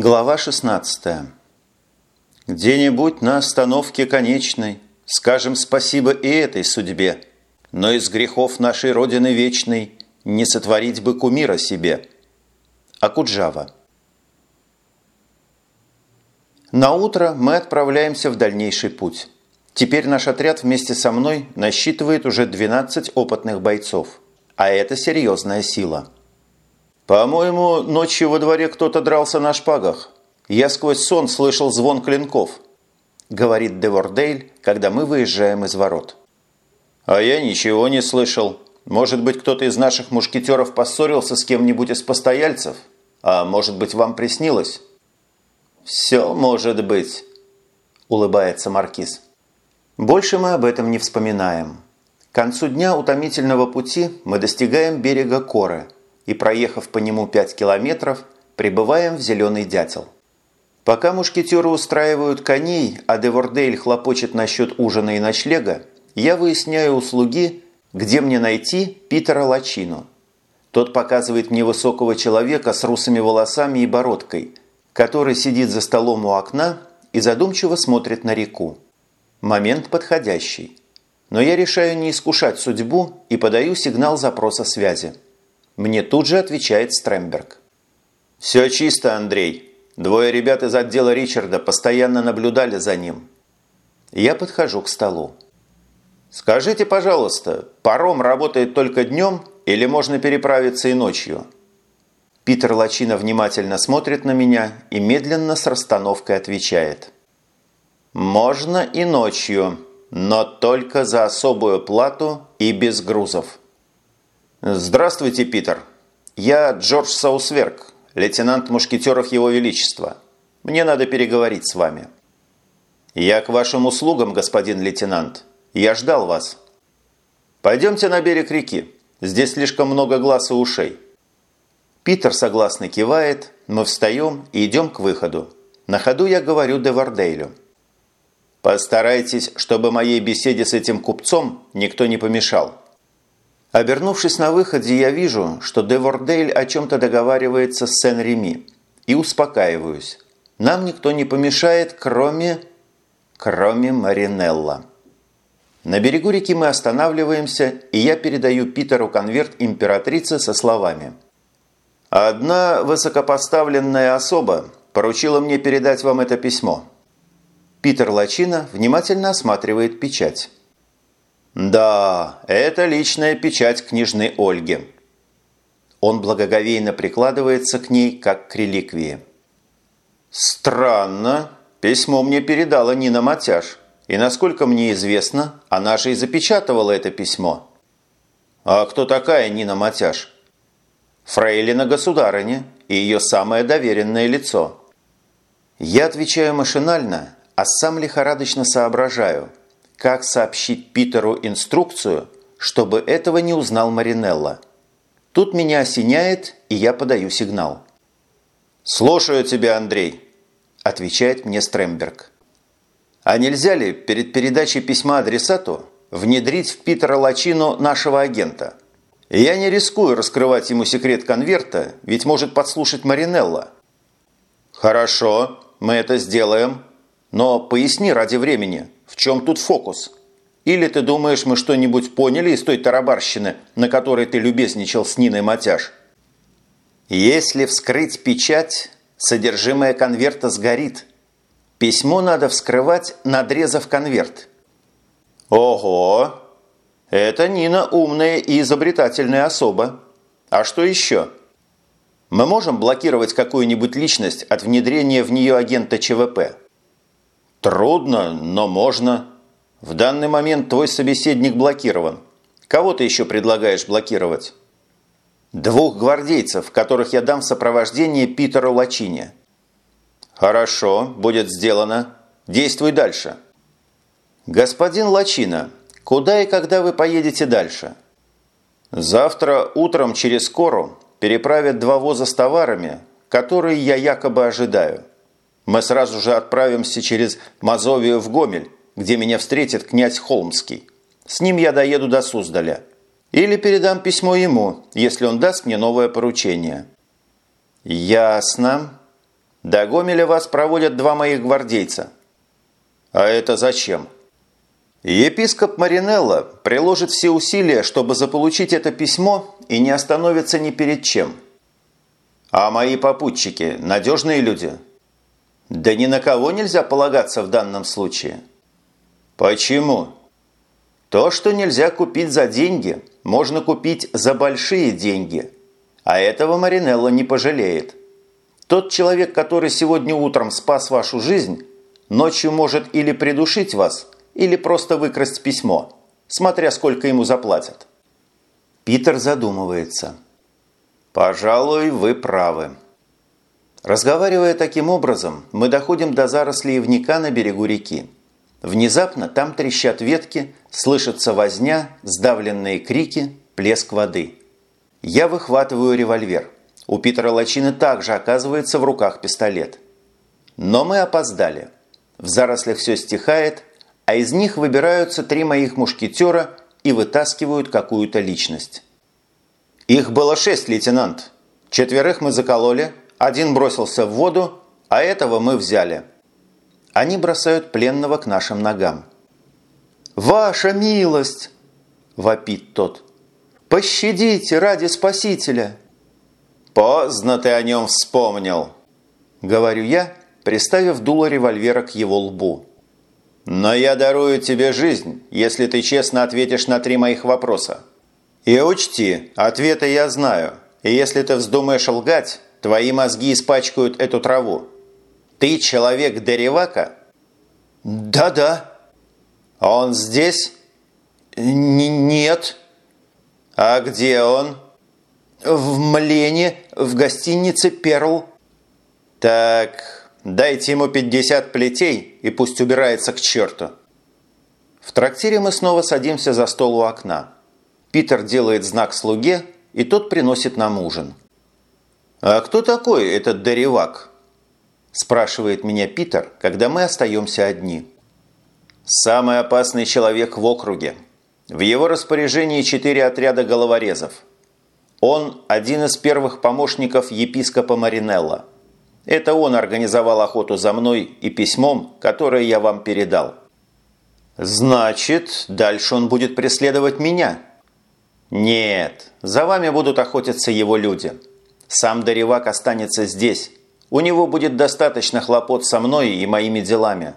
Глава 16. Где-нибудь на остановке конечной Скажем спасибо и этой судьбе, Но из грехов нашей Родины вечной Не сотворить бы кумира себе. Акуджава. На утро мы отправляемся в дальнейший путь. Теперь наш отряд вместе со мной насчитывает уже 12 опытных бойцов. А это серьезная сила. «По-моему, ночью во дворе кто-то дрался на шпагах. Я сквозь сон слышал звон клинков», – говорит Девордейль, когда мы выезжаем из ворот. «А я ничего не слышал. Может быть, кто-то из наших мушкетеров поссорился с кем-нибудь из постояльцев? А может быть, вам приснилось?» «Все может быть», – улыбается Маркиз. Больше мы об этом не вспоминаем. К концу дня утомительного пути мы достигаем берега Коры – и, проехав по нему 5 километров, прибываем в Зеленый Дятел. Пока мушкетеры устраивают коней, а Девордейль хлопочет насчет ужина и ночлега, я выясняю услуги, где мне найти Питера Лачину. Тот показывает мне высокого человека с русыми волосами и бородкой, который сидит за столом у окна и задумчиво смотрит на реку. Момент подходящий. Но я решаю не искушать судьбу и подаю сигнал запроса связи. Мне тут же отвечает Стремберг. «Все чисто, Андрей. Двое ребят из отдела Ричарда постоянно наблюдали за ним». Я подхожу к столу. «Скажите, пожалуйста, паром работает только днем или можно переправиться и ночью?» Питер Лачина внимательно смотрит на меня и медленно с расстановкой отвечает. «Можно и ночью, но только за особую плату и без грузов». «Здравствуйте, Питер. Я Джордж Саусверк, лейтенант мушкетеров Его Величества. Мне надо переговорить с вами». «Я к вашим услугам, господин лейтенант. Я ждал вас». «Пойдемте на берег реки. Здесь слишком много глаз и ушей». Питер согласно кивает, мы встаем и идем к выходу. На ходу я говорю Девардейлю. «Постарайтесь, чтобы моей беседе с этим купцом никто не помешал». Обернувшись на выходе, я вижу, что Девордейль о чем-то договаривается с Сен-Реми и успокаиваюсь. Нам никто не помешает, кроме... кроме Маринелла. На берегу реки мы останавливаемся, и я передаю Питеру конверт императрицы со словами. «Одна высокопоставленная особа поручила мне передать вам это письмо». Питер Лачина внимательно осматривает печать. «Да, это личная печать княжны Ольги». Он благоговейно прикладывается к ней, как к реликвии. «Странно. Письмо мне передала Нина Матяш. И, насколько мне известно, она же и запечатывала это письмо». «А кто такая Нина Матяш?» «Фрейлина государыня и ее самое доверенное лицо». Я отвечаю машинально, а сам лихорадочно соображаю – как сообщить Питеру инструкцию, чтобы этого не узнал Маринелла. Тут меня осеняет, и я подаю сигнал. «Слушаю тебя, Андрей», – отвечает мне Стремберг. «А нельзя ли перед передачей письма адресату внедрить в Питера Лачину нашего агента? Я не рискую раскрывать ему секрет конверта, ведь может подслушать Маринелла». «Хорошо, мы это сделаем, но поясни ради времени, чем тут фокус? Или ты думаешь, мы что-нибудь поняли из той тарабарщины, на которой ты любезничал с Ниной Матяш? Если вскрыть печать, содержимое конверта сгорит. Письмо надо вскрывать, надрезав конверт. Ого! Это Нина умная и изобретательная особа. А что еще? Мы можем блокировать какую-нибудь личность от внедрения в нее агента ЧВП? Трудно, но можно. В данный момент твой собеседник блокирован. Кого ты еще предлагаешь блокировать? Двух гвардейцев, которых я дам в сопровождение Питеру Лачине. Хорошо, будет сделано. Действуй дальше. Господин Лачина, куда и когда вы поедете дальше? Завтра утром через Кору переправят два воза с товарами, которые я якобы ожидаю. Мы сразу же отправимся через Мазовию в Гомель, где меня встретит князь Холмский. С ним я доеду до Суздаля. Или передам письмо ему, если он даст мне новое поручение». «Ясно. До Гомеля вас проводят два моих гвардейца». «А это зачем?» Епископ Маринелло приложит все усилия, чтобы заполучить это письмо и не остановится ни перед чем. А мои попутчики – надежные люди? Да ни на кого нельзя полагаться в данном случае. Почему? То, что нельзя купить за деньги, можно купить за большие деньги. А этого Маринелло не пожалеет. Тот человек, который сегодня утром спас вашу жизнь, ночью может или придушить вас – или просто выкрасть письмо, смотря сколько ему заплатят. Питер задумывается. «Пожалуй, вы правы». Разговаривая таким образом, мы доходим до зарослей ивника на берегу реки. Внезапно там трещат ветки, слышится возня, сдавленные крики, плеск воды. Я выхватываю револьвер. У Питера Лачины также оказывается в руках пистолет. Но мы опоздали. В зарослях все стихает, а из них выбираются три моих мушкетера и вытаскивают какую-то личность. Их было шесть, лейтенант. Четверых мы закололи, один бросился в воду, а этого мы взяли. Они бросают пленного к нашим ногам. «Ваша милость!» – вопит тот. «Пощадите ради спасителя!» «Поздно ты о нем вспомнил!» – говорю я, приставив дуло револьвера к его лбу. Но я дарую тебе жизнь, если ты честно ответишь на три моих вопроса. И учти, ответы я знаю, и если ты вздумаешь лгать, твои мозги испачкают эту траву. Ты человек Деревака? Да-да. Он здесь? Н нет. А где он? В Млене, в гостинице «Перл». Так, Дайте ему 50 плетей и пусть убирается к черту. В трактире мы снова садимся за стол у окна. Питер делает знак слуге, и тот приносит нам ужин. «А кто такой этот Даревак?» – спрашивает меня Питер, когда мы остаемся одни. «Самый опасный человек в округе. В его распоряжении четыре отряда головорезов. Он – один из первых помощников епископа Маринелла – это он организовал охоту за мной и письмом, которое я вам передал. Значит, дальше он будет преследовать меня? Нет, за вами будут охотиться его люди. Сам Даревак останется здесь. У него будет достаточно хлопот со мной и моими делами.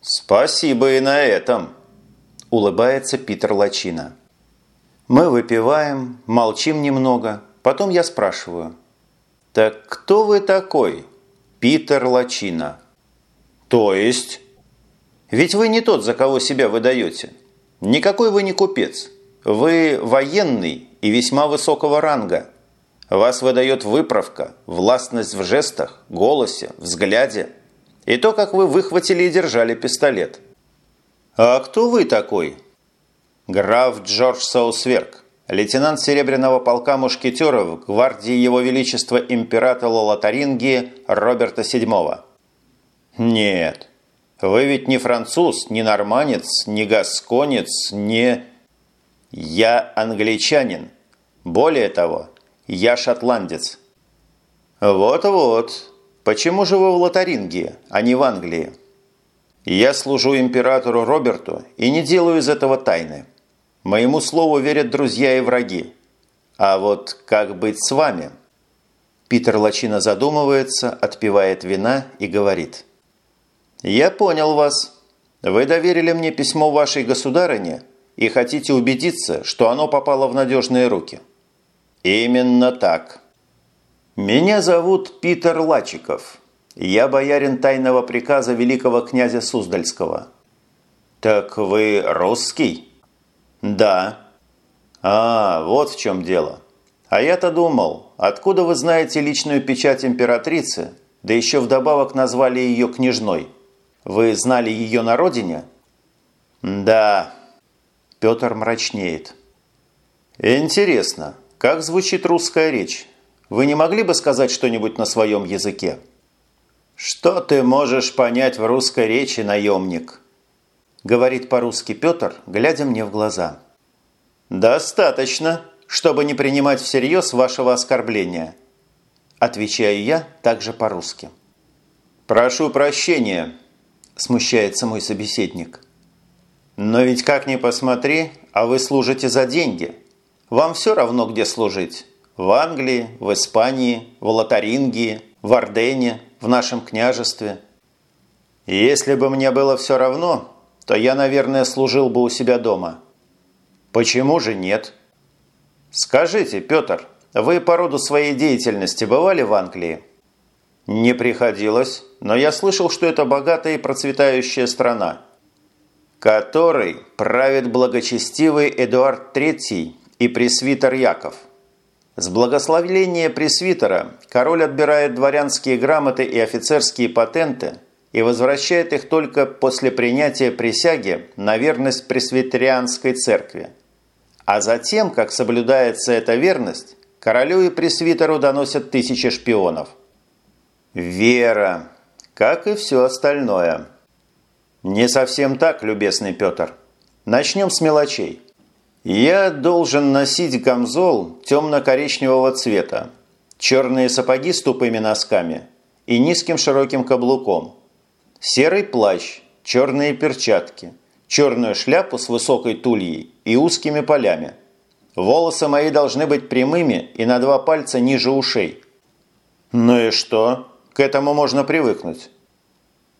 Спасибо и на этом, улыбается Питер Лачина. Мы выпиваем, молчим немного, потом я спрашиваю – «Так кто вы такой?» «Питер Лачина». «То есть?» «Ведь вы не тот, за кого себя выдаете. Никакой вы не купец. Вы военный и весьма высокого ранга. Вас выдает выправка, властность в жестах, голосе, взгляде и то, как вы выхватили и держали пистолет». «А кто вы такой?» «Граф Джордж Саусверк лейтенант Серебряного полка мушкетеров гвардии Его Величества императора Лотарингии Роберта VII. Нет, вы ведь не француз, не норманец, не гасконец, не... Я англичанин. Более того, я шотландец. Вот-вот. Почему же вы в Лотарингии, а не в Англии? Я служу императору Роберту и не делаю из этого тайны. Моему слову верят друзья и враги. А вот как быть с вами? Питер Лачина задумывается, отпивает вина и говорит. «Я понял вас. Вы доверили мне письмо вашей государыне и хотите убедиться, что оно попало в надежные руки». «Именно так. Меня зовут Питер Лачиков. Я боярин тайного приказа великого князя Суздальского». «Так вы русский?» «Да». «А, вот в чем дело. А я-то думал, откуда вы знаете личную печать императрицы, да еще вдобавок назвали ее княжной? Вы знали ее на родине?» «Да». Петр мрачнеет. «Интересно, как звучит русская речь? Вы не могли бы сказать что-нибудь на своем языке?» «Что ты можешь понять в русской речи, наемник?» говорит по-русски Петр, глядя мне в глаза. «Достаточно, чтобы не принимать всерьез вашего оскорбления», отвечаю я также по-русски. «Прошу прощения», – смущается мой собеседник. «Но ведь как ни посмотри, а вы служите за деньги. Вам все равно, где служить. В Англии, в Испании, в Лотарингии, в Ордене, в нашем княжестве. Если бы мне было все равно, то я, наверное, служил бы у себя дома. Почему же нет? Скажите, Петр, вы по роду своей деятельности бывали в Англии? Не приходилось, но я слышал, что это богатая и процветающая страна, которой правит благочестивый Эдуард III и пресвитер Яков. С благословления пресвитера король отбирает дворянские грамоты и офицерские патенты и возвращает их только после принятия присяги на верность пресвитерианской церкви. А затем, как соблюдается эта верность, королю и пресвитеру доносят тысячи шпионов – Вера, как и все остальное. Не совсем так, любезный Петр. Начнем с мелочей. Я должен носить гамзол темно-коричневого цвета, черные сапоги с тупыми носками и низким широким каблуком, серый плащ, черные перчатки, черную шляпу с высокой тульей и узкими полями. Волосы мои должны быть прямыми и на два пальца ниже ушей. Ну и что? К этому можно привыкнуть.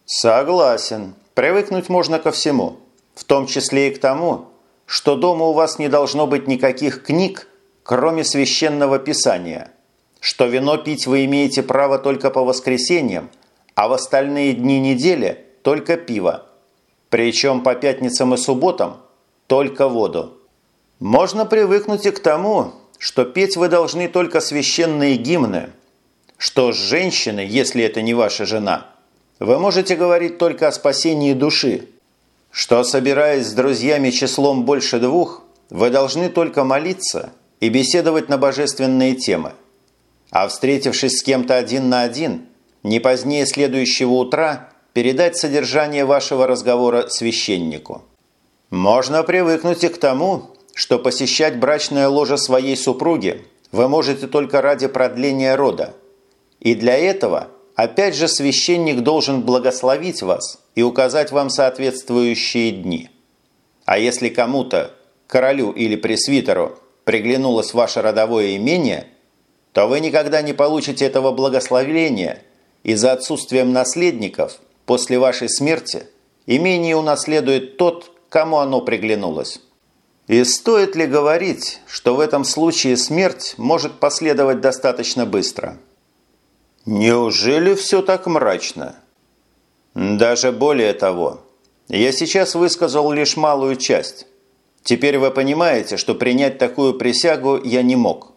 Согласен. Привыкнуть можно ко всему. В том числе и к тому, что дома у вас не должно быть никаких книг, кроме священного писания, что вино пить вы имеете право только по воскресеньям, а в остальные дни недели только пиво, причем по пятницам и субботам только воду. Можно привыкнуть и к тому, что петь вы должны только священные гимны – что с женщиной, если это не ваша жена, вы можете говорить только о спасении души, что, собираясь с друзьями числом больше двух, вы должны только молиться и беседовать на божественные темы. А встретившись с кем-то один на один, не позднее следующего утра передать содержание вашего разговора священнику. Можно привыкнуть и к тому, что посещать брачное ложе своей супруги вы можете только ради продления рода – и для этого, опять же, священник должен благословить вас и указать вам соответствующие дни. А если кому-то, королю или пресвитеру, приглянулось ваше родовое имение, то вы никогда не получите этого благословения, и за отсутствием наследников после вашей смерти имение унаследует тот, кому оно приглянулось. И стоит ли говорить, что в этом случае смерть может последовать достаточно быстро – Неужели все так мрачно? Даже более того, я сейчас высказал лишь малую часть. Теперь вы понимаете, что принять такую присягу я не мог.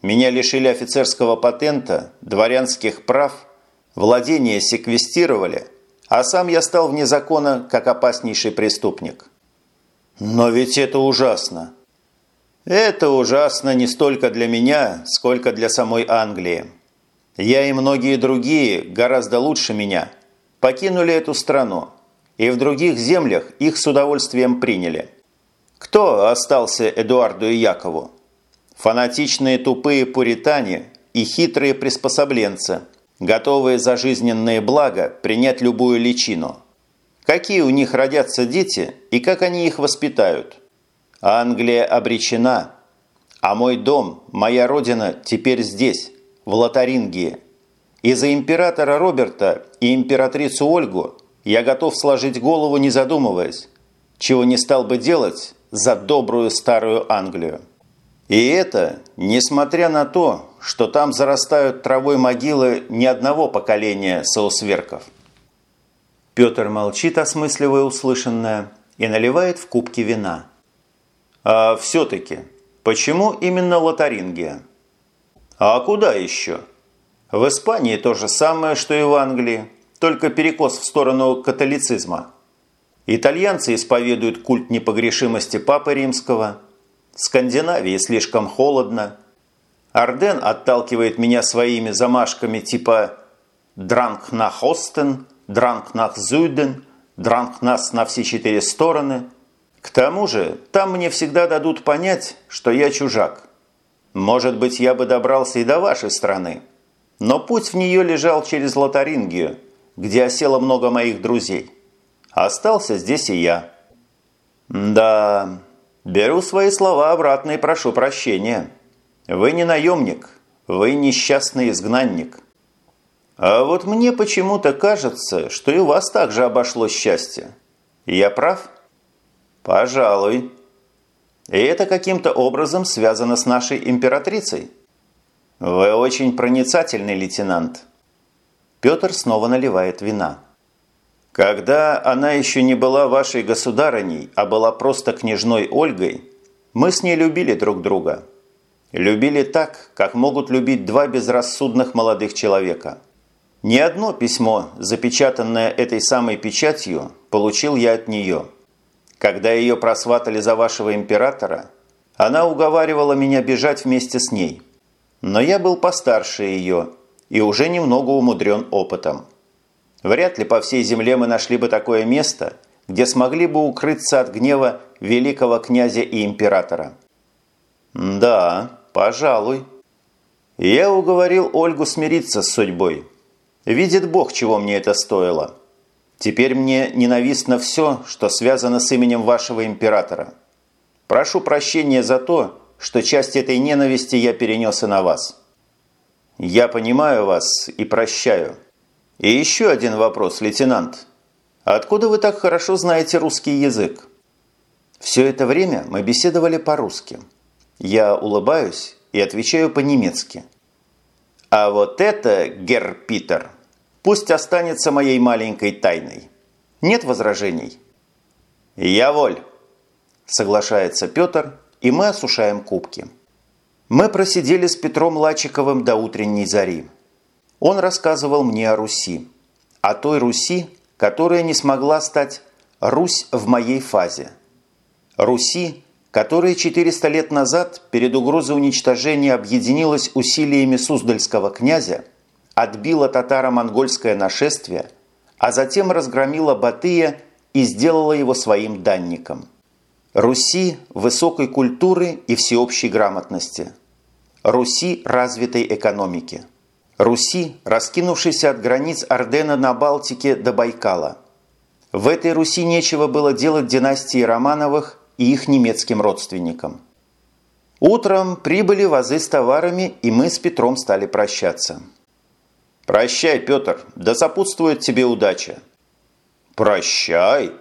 Меня лишили офицерского патента, дворянских прав, владение секвестировали, а сам я стал вне закона как опаснейший преступник. Но ведь это ужасно. Это ужасно не столько для меня, сколько для самой Англии. Я и многие другие, гораздо лучше меня, покинули эту страну, и в других землях их с удовольствием приняли. Кто остался Эдуарду и Якову? Фанатичные тупые пуритане и хитрые приспособленцы, готовые за жизненные блага принять любую личину. Какие у них родятся дети и как они их воспитают? Англия обречена, а мой дом, моя родина теперь здесь, в Лотарингии. И за императора Роберта и императрицу Ольгу я готов сложить голову, не задумываясь, чего не стал бы делать за добрую старую Англию. И это несмотря на то, что там зарастают травой могилы ни одного поколения соусверков. Петр молчит, осмысливая услышанное, и наливает в кубки вина. А все-таки, почему именно Лотарингия? А куда еще? В Испании то же самое, что и в Англии, только перекос в сторону католицизма. Итальянцы исповедуют культ непогрешимости Папы Римского. Скандинавии слишком холодно. Арден отталкивает меня своими замашками типа «дранг на хостен», «дранг на зюден», «дранг нас на все четыре стороны». К тому же там мне всегда дадут понять, что я чужак – может быть, я бы добрался и до вашей страны. Но путь в нее лежал через Лотарингию, где осело много моих друзей. Остался здесь и я. Да, беру свои слова обратно и прошу прощения. Вы не наемник, вы несчастный изгнанник. А вот мне почему-то кажется, что и вас также обошлось счастье. Я прав? Пожалуй. И это каким-то образом связано с нашей императрицей. Вы очень проницательный лейтенант. Петр снова наливает вина. Когда она еще не была вашей государыней, а была просто княжной Ольгой, мы с ней любили друг друга. Любили так, как могут любить два безрассудных молодых человека. Ни одно письмо, запечатанное этой самой печатью, получил я от нее. Когда ее просватали за вашего императора, она уговаривала меня бежать вместе с ней. Но я был постарше ее – и уже немного умудрен опытом. Вряд ли по всей земле мы нашли бы такое место, где смогли бы укрыться от гнева великого князя и императора. Да, пожалуй. Я уговорил Ольгу смириться с судьбой. Видит Бог, чего мне это стоило. Теперь мне ненавистно все, что связано с именем вашего императора. Прошу прощения за то, что часть этой ненависти я перенес и на вас. Я понимаю вас и прощаю. И еще один вопрос, лейтенант. Откуда вы так хорошо знаете русский язык? Все это время мы беседовали по-русски. Я улыбаюсь и отвечаю по-немецки. А вот это, герр Питер, пусть останется моей маленькой тайной. Нет возражений? Я воль, соглашается Петр, и мы осушаем кубки. Мы просидели с Петром Лачиковым до утренней зари. Он рассказывал мне о Руси. О той Руси, которая не смогла стать Русь в моей фазе. Руси, которая 400 лет назад перед угрозой уничтожения объединилась усилиями Суздальского князя, отбила татаро-монгольское нашествие, а затем разгромила Батыя и сделала его своим данником. Руси высокой культуры и всеобщей грамотности – Руси развитой экономики. Руси, раскинувшейся от границ Ордена на Балтике до Байкала. В этой Руси нечего было делать династии Романовых и их немецким родственникам. Утром прибыли вазы с товарами, и мы с Петром стали прощаться. «Прощай, Петр, да сопутствует тебе удача». «Прощай?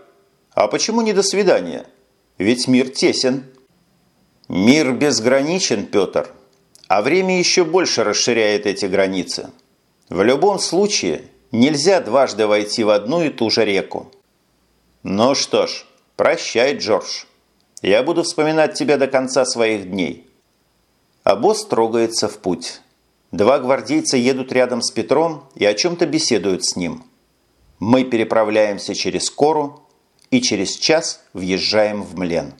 А почему не до свидания? Ведь мир тесен». «Мир безграничен, Петр», а время еще больше расширяет эти границы. В любом случае, нельзя дважды войти в одну и ту же реку. Ну что ж, прощай, Джордж. Я буду вспоминать тебя до конца своих дней. А босс трогается в путь. Два гвардейца едут рядом с Петром и о чем-то беседуют с ним. Мы переправляемся через Кору и через час въезжаем в Млен.